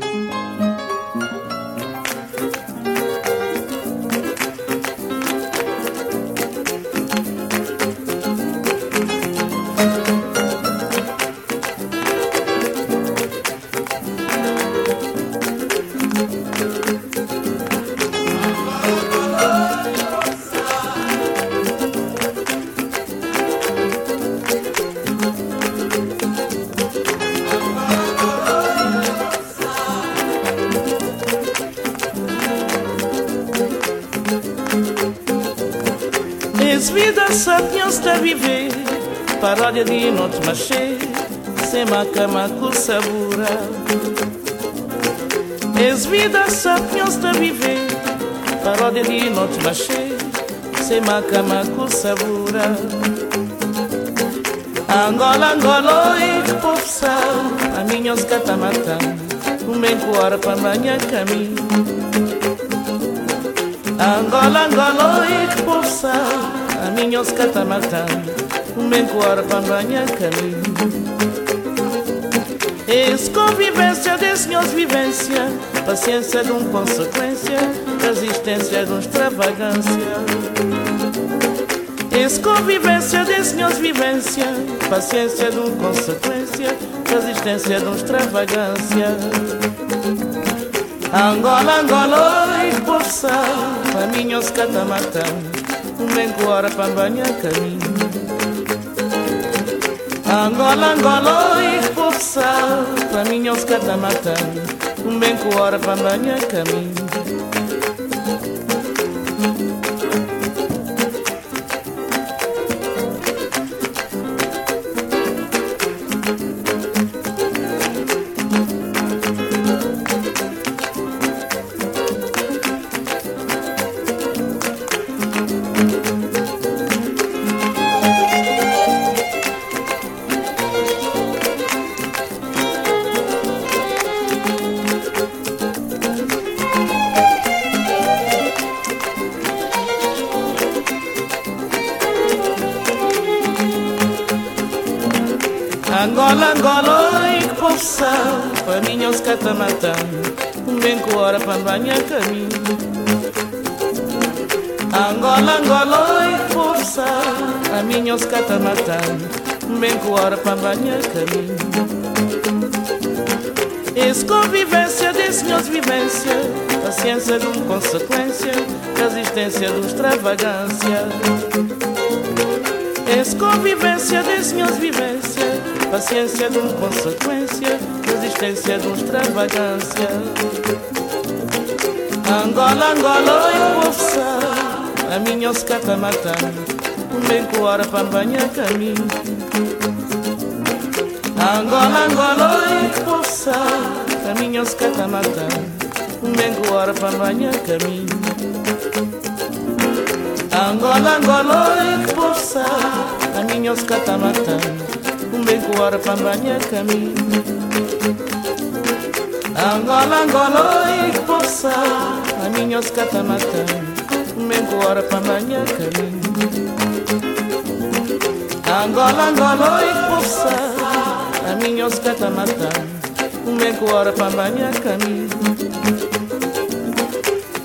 Es vida sapiens a viver. Paródia de noite machê Sem macama com sabura Es vida sapiens a viver. Paródia de noite machê Sem macama com sabura Angola, Angola, oi, sal A minha os catamatã Um bem coara para banhar caminho Angola, Angola, oi, povo sal a minha os catamatã bem coara para banhar caminho. Esse convivência de senhores vivência Paciência de um consequência Resistência de um extravagância. Esse convivência de senhores vivência Paciência de um consequência Resistência de um extravagância. Angola, Angola, oi, povo sal A Um para banhar caminho Angola, Angola, oi, povo sal A minha os catamatã Um bem coara Angola, Angola, oi, que sal Para os catamatã Um bem com hora para banhar caminho. Angola, Angola, oi, que sal A minha os catamatã Um bem com hora para banhar caminho. Esse convivência de senhores vivência. Paciência de um consequência. Resistência de extravagância. Esse convivência de senhores vivência Paciência de um consequência Resistência de um extravagância. Angola, Angola, oi, sal A minha os catamatã Um bem com hora para banhar caminho. Angola, Angola, oi, sal A minha os catamatã Um bem com hora para banhar caminho. Angola, Angola, oi, sal A minha os catamatã Um bem com hora para banhar caminho Angola, Angola, oi, povo sal A minha os catamatã Um bem com hora para banhar caminho Angola, Angola, oi, povo sal A minha os catamatã Um bem com hora para banhar caminho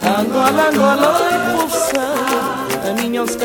Angola, Angola, oi, povo sal a minha os